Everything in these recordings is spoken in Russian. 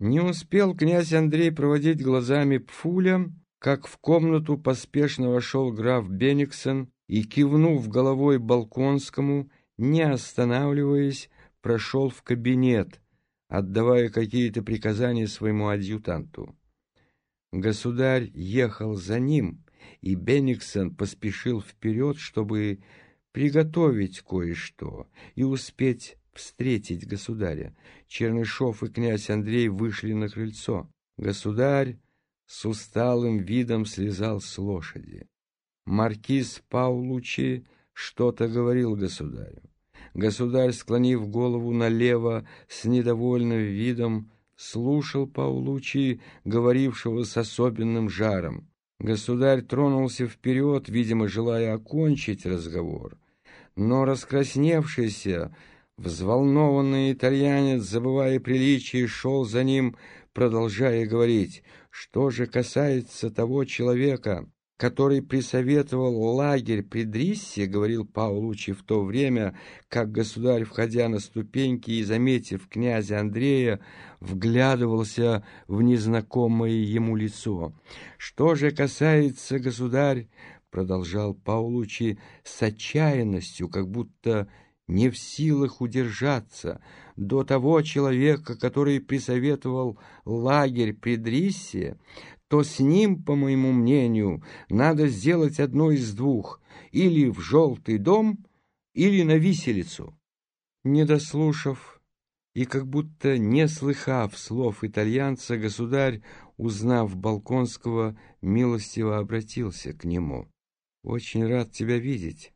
Не успел князь Андрей проводить глазами Пфуля, как в комнату поспешно вошел граф Бениксон и, кивнув головой Балконскому, не останавливаясь, прошел в кабинет, отдавая какие-то приказания своему адъютанту. Государь ехал за ним, и Бениксон поспешил вперед, чтобы приготовить кое-что и успеть встретить государя. Чернышов и князь Андрей вышли на крыльцо. Государь с усталым видом слезал с лошади. Маркиз Паулучи что-то говорил государю. Государь, склонив голову налево, с недовольным видом, слушал Паулучи, говорившего с особенным жаром. Государь тронулся вперед, видимо, желая окончить разговор, но раскрасневшийся, взволнованный итальянец, забывая приличие, шел за ним, продолжая говорить, что же касается того человека, который присоветовал лагерь при Дриссе, говорил Паулучи в то время, как государь, входя на ступеньки и заметив князя Андрея, вглядывался в незнакомое ему лицо. Что же касается, государь, продолжал Паулучи с отчаянностью, как будто не в силах удержаться, до того человека, который присоветовал лагерь при Дриссе, то с ним, по моему мнению, надо сделать одно из двух — или в желтый дом, или на виселицу. Не дослушав и как будто не слыхав слов итальянца, государь, узнав Балконского, милостиво обратился к нему. «Очень рад тебя видеть.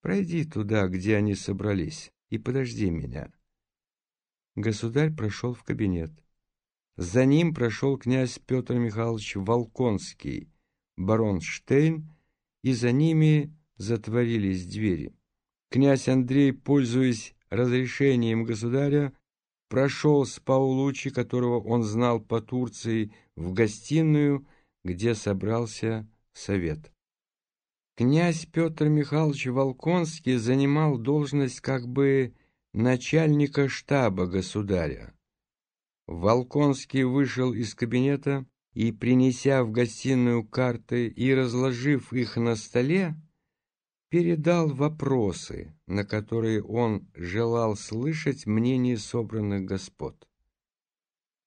Пройди туда, где они собрались, и подожди меня». Государь прошел в кабинет. За ним прошел князь Петр Михайлович Волконский, барон Штейн, и за ними затворились двери. Князь Андрей, пользуясь разрешением государя, прошел с Паулучи, которого он знал по Турции, в гостиную, где собрался совет. Князь Петр Михайлович Волконский занимал должность как бы начальника штаба государя. Волконский вышел из кабинета и, принеся в гостиную карты и разложив их на столе, передал вопросы, на которые он желал слышать мнение собранных господ.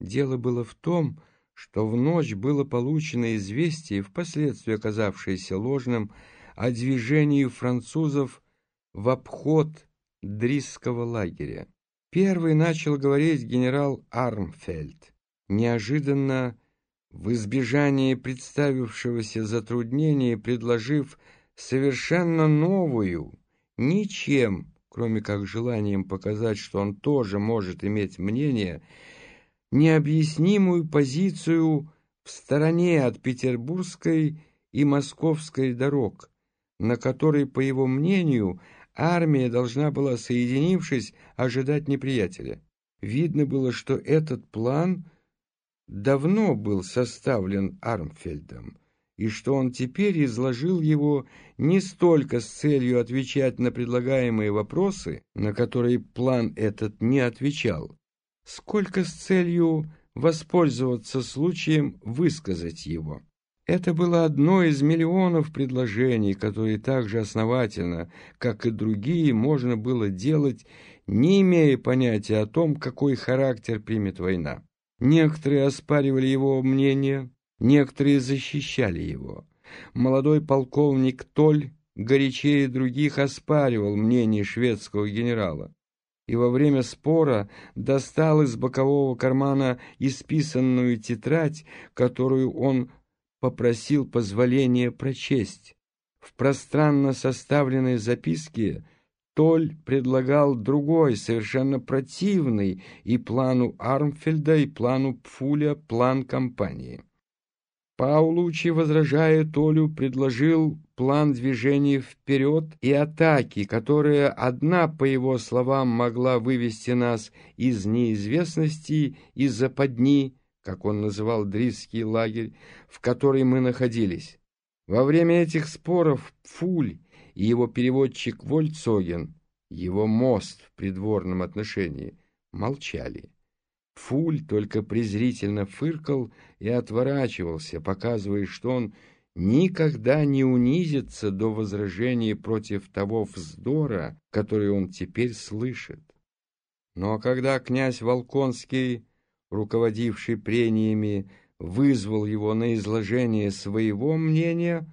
Дело было в том, что в ночь было получено известие, впоследствии оказавшееся ложным, о движении французов в обход Дрисского лагеря. Первый начал говорить генерал Армфельд. Неожиданно, в избежание представившегося затруднения, предложив совершенно новую, ничем, кроме как желанием показать, что он тоже может иметь мнение, необъяснимую позицию в стороне от петербургской и московской дорог, на которой, по его мнению, Армия должна была, соединившись, ожидать неприятеля. Видно было, что этот план давно был составлен Армфельдом, и что он теперь изложил его не столько с целью отвечать на предлагаемые вопросы, на которые план этот не отвечал, сколько с целью воспользоваться случаем высказать его. Это было одно из миллионов предложений, которые так же основательно, как и другие, можно было делать, не имея понятия о том, какой характер примет война. Некоторые оспаривали его мнение, некоторые защищали его. Молодой полковник Толь горячее других оспаривал мнение шведского генерала и во время спора достал из бокового кармана исписанную тетрадь, которую он попросил позволения прочесть. В пространно составленной записке Толь предлагал другой, совершенно противный и плану Армфельда, и плану Пфуля, план компании. Паулучи, возражая Толю, предложил план движения вперед и атаки, которая одна, по его словам, могла вывести нас из неизвестности и западни, как он называл Дрисский лагерь, в который мы находились. Во время этих споров Пфуль и его переводчик Вольцоген, его мост в придворном отношении, молчали. Фуль только презрительно фыркал и отворачивался, показывая, что он никогда не унизится до возражения против того вздора, который он теперь слышит. Но когда князь Волконский, руководивший прениями, вызвал его на изложение своего мнения,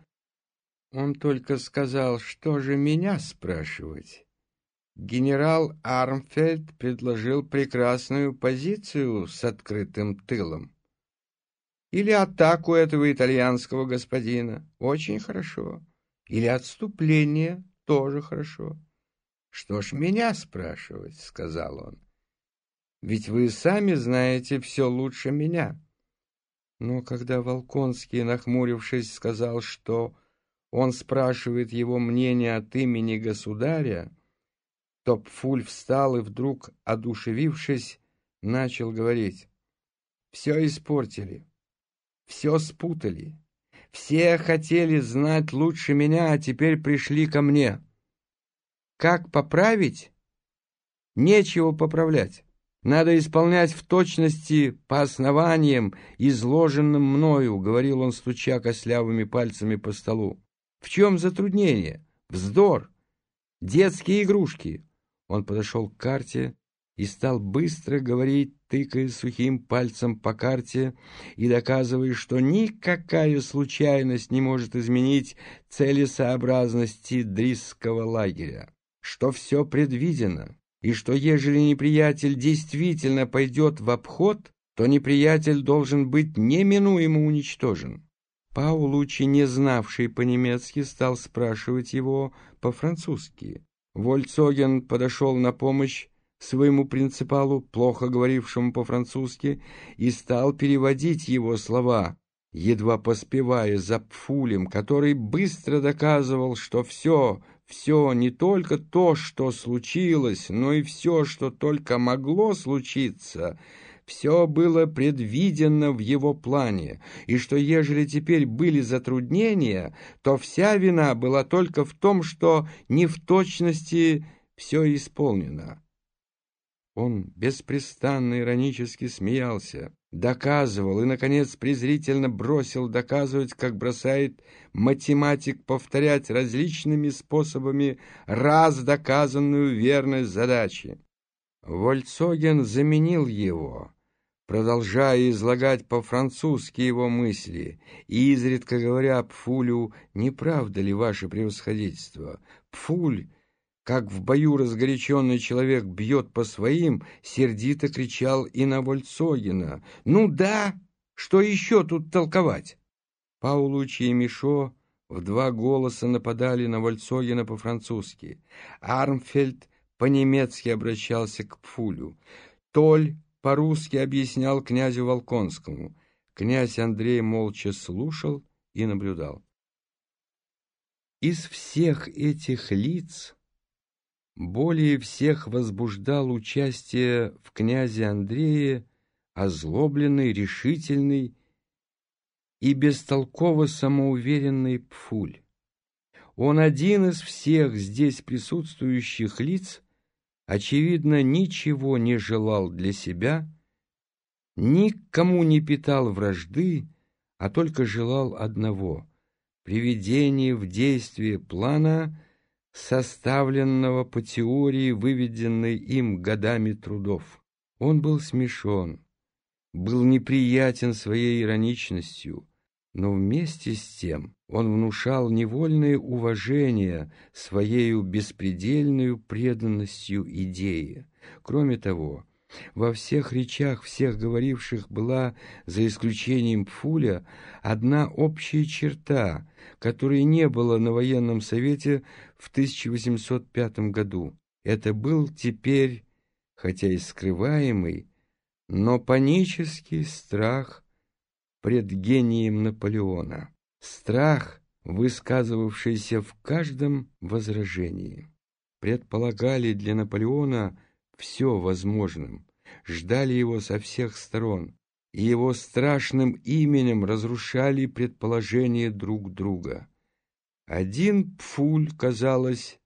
он только сказал, что же меня спрашивать. Генерал Армфельд предложил прекрасную позицию с открытым тылом. Или атаку этого итальянского господина. Очень хорошо. Или отступление. Тоже хорошо. Что ж меня спрашивать, сказал он. Ведь вы сами знаете все лучше меня. Но когда Волконский, нахмурившись, сказал, что он спрашивает его мнение от имени государя, то Пфуль встал и вдруг, одушевившись, начал говорить. «Все испортили, все спутали, все хотели знать лучше меня, а теперь пришли ко мне. Как поправить? Нечего поправлять. Надо исполнять в точности по основаниям, изложенным мною, — говорил он, стуча кослявыми пальцами по столу. В чем затруднение? Вздор! Детские игрушки! Он подошел к карте и стал быстро говорить, тыкая сухим пальцем по карте и доказывая, что никакая случайность не может изменить целесообразности Дрисского лагеря, что все предвидено, и что ежели неприятель действительно пойдет в обход, то неприятель должен быть неминуемо уничтожен. Паулучи, не знавший по-немецки, стал спрашивать его по-французски. Вольцоген подошел на помощь своему принципалу, плохо говорившему по-французски, и стал переводить его слова, едва поспевая за Пфулем, который быстро доказывал, что все, все, не только то, что случилось, но и все, что только могло случиться, все было предвидено в его плане, и что ежели теперь были затруднения, то вся вина была только в том, что не в точности все исполнено. Он беспрестанно иронически смеялся, доказывал и, наконец, презрительно бросил доказывать, как бросает математик повторять различными способами раз доказанную верность задачи. Вольцоген заменил его, продолжая излагать по-французски его мысли и изредка говоря Пфулю «Не правда ли ваше превосходительство?» Пфуль как в бою разгоряченный человек бьет по своим, сердито кричал и на Вольцогина. «Ну да! Что еще тут толковать?» Паулучи и Мишо в два голоса нападали на Вольцогина по-французски. Армфельд по-немецки обращался к Пфулю. Толь по-русски объяснял князю Волконскому. Князь Андрей молча слушал и наблюдал. Из всех этих лиц более всех возбуждал участие в князе Андрее озлобленный, решительный и бестолково самоуверенный Пфуль. Он один из всех здесь присутствующих лиц, очевидно, ничего не желал для себя, никому не питал вражды, а только желал одного — приведения в действие плана — составленного по теории, выведенной им годами трудов. Он был смешон, был неприятен своей ироничностью, но вместе с тем он внушал невольное уважение своей беспредельной преданностью идее. Кроме того, во всех речах всех говоривших была, за исключением Пфуля, одна общая черта, которой не было на военном совете в 1805 году. Это был теперь, хотя и скрываемый, но панический страх пред гением Наполеона. Страх, высказывавшийся в каждом возражении. Предполагали для Наполеона все возможным, ждали его со всех сторон, и его страшным именем разрушали предположения друг друга. Один Пфуль, казалось,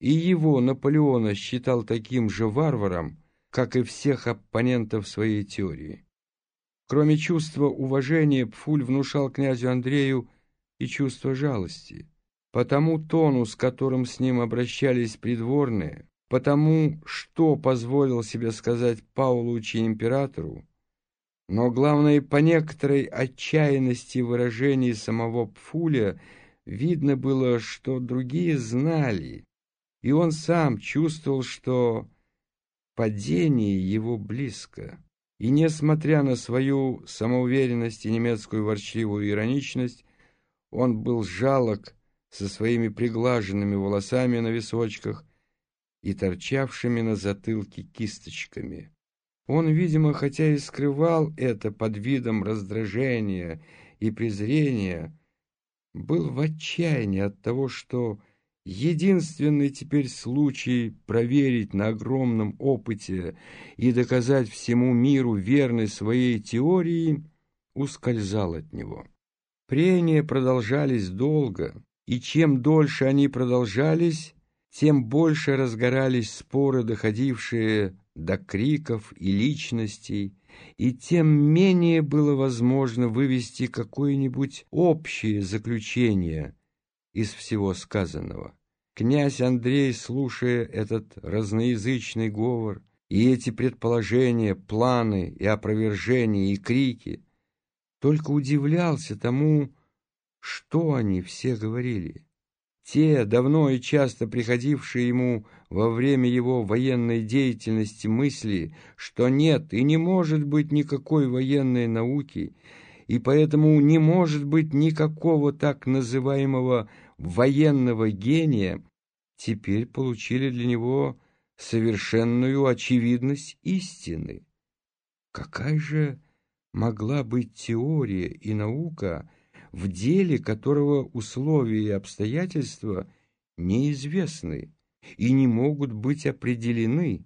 и его Наполеона считал таким же варваром, как и всех оппонентов своей теории. Кроме чувства уважения, Пфуль внушал князю Андрею и чувство жалости. Потому тону, с которым с ним обращались придворные, потому что позволил себе сказать Паулучи императору, но главное, по некоторой отчаянности выражений самого Пфуля видно было, что другие знали, и он сам чувствовал, что падение его близко. И, несмотря на свою самоуверенность и немецкую ворчливую ироничность, он был жалок со своими приглаженными волосами на височках и торчавшими на затылке кисточками. Он, видимо, хотя и скрывал это под видом раздражения и презрения, был в отчаянии от того, что единственный теперь случай проверить на огромном опыте и доказать всему миру верность своей теории ускользал от него. Прения продолжались долго, и чем дольше они продолжались, тем больше разгорались споры, доходившие до криков и личностей, и тем менее было возможно вывести какое-нибудь общее заключение из всего сказанного. Князь Андрей, слушая этот разноязычный говор и эти предположения, планы и опровержения и крики, только удивлялся тому, что они все говорили. Те, давно и часто приходившие ему во время его военной деятельности мысли, что нет и не может быть никакой военной науки, и поэтому не может быть никакого так называемого военного гения, теперь получили для него совершенную очевидность истины. Какая же могла быть теория и наука, в деле которого условия и обстоятельства неизвестны и не могут быть определены,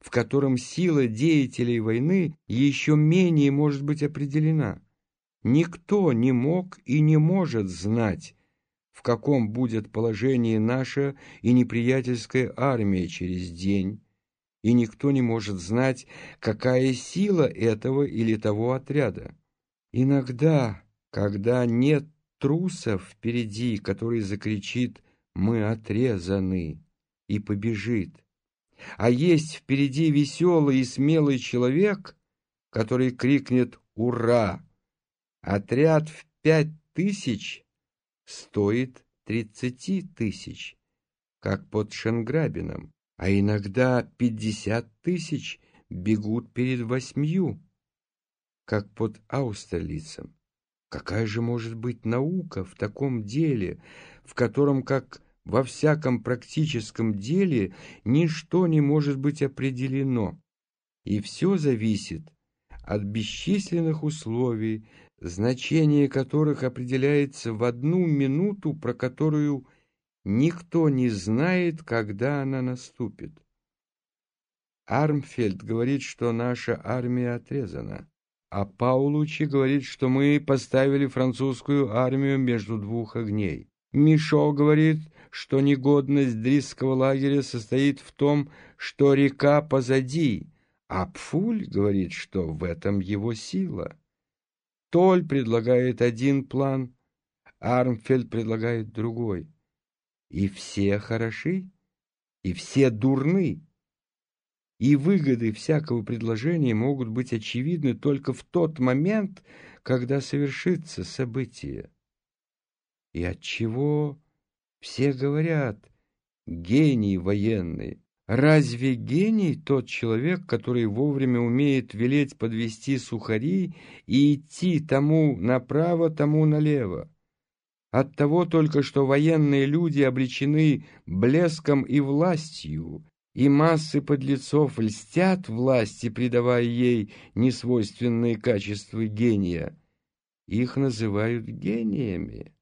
в котором сила деятелей войны еще менее может быть определена. Никто не мог и не может знать, в каком будет положении наша и неприятельская армия через день, и никто не может знать, какая сила этого или того отряда. Иногда когда нет труса впереди, который закричит «Мы отрезаны!» и побежит. А есть впереди веселый и смелый человек, который крикнет «Ура!» Отряд в пять тысяч стоит тридцати тысяч, как под Шенграбином, а иногда пятьдесят тысяч бегут перед восьмью, как под Аустерлицем. Какая же может быть наука в таком деле, в котором, как во всяком практическом деле, ничто не может быть определено, и все зависит от бесчисленных условий, значение которых определяется в одну минуту, про которую никто не знает, когда она наступит. Армфельд говорит, что наша армия отрезана. А Паулучи говорит, что мы поставили французскую армию между двух огней. Мишо говорит, что негодность Дрисского лагеря состоит в том, что река позади, а Пфуль говорит, что в этом его сила. Толь предлагает один план, Армфельд предлагает другой. И все хороши, и все дурны и выгоды всякого предложения могут быть очевидны только в тот момент, когда совершится событие. И от чего все говорят «гений военный»? Разве гений тот человек, который вовремя умеет велеть подвести сухари и идти тому направо, тому налево? От того только, что военные люди обличены блеском и властью, и массы подлецов льстят власти, придавая ей несвойственные качества гения. Их называют гениями.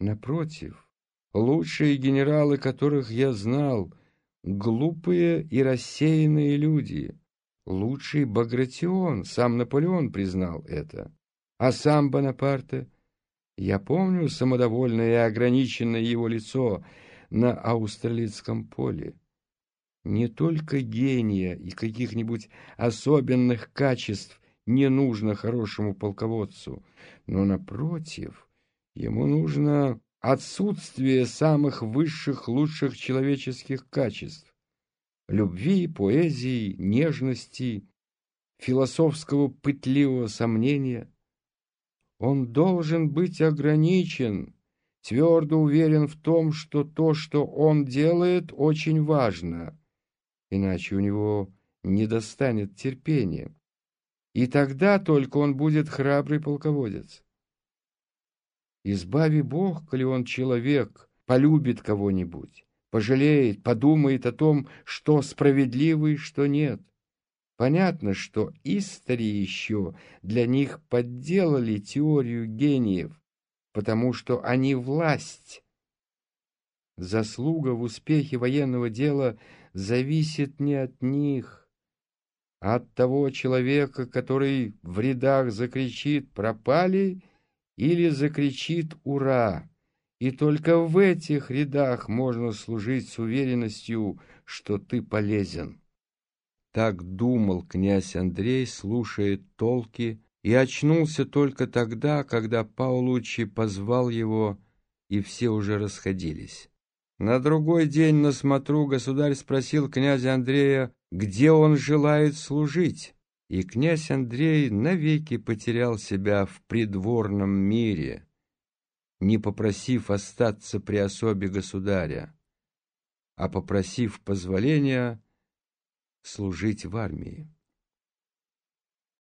Напротив, лучшие генералы, которых я знал, глупые и рассеянные люди. Лучший Багратион, сам Наполеон признал это. А сам Бонапарте? Я помню самодовольное и ограниченное его лицо — на Аустерлицком поле. не только гения и каких-нибудь особенных качеств не нужно хорошему полководцу, но, напротив, ему нужно отсутствие самых высших, лучших человеческих качеств — любви, поэзии, нежности, философского пытливого сомнения. Он должен быть ограничен, твердо уверен в том, что то, что он делает, очень важно, иначе у него не достанет терпения. И тогда только он будет храбрый полководец. Избави Бог, коли он человек, полюбит кого-нибудь, пожалеет, подумает о том, что справедливо и что нет. Понятно, что истори еще для них подделали теорию гениев, потому что они власть. Заслуга в успехе военного дела зависит не от них, а от того человека, который в рядах закричит «пропали» или закричит «Ура!». И только в этих рядах можно служить с уверенностью, что ты полезен. Так думал князь Андрей, слушая толки, и очнулся только тогда, когда Паулучи позвал его, и все уже расходились. На другой день на смотру государь спросил князя Андрея, где он желает служить и князь Андрей навеки потерял себя в придворном мире, не попросив остаться при особе государя, а попросив позволения служить в армии.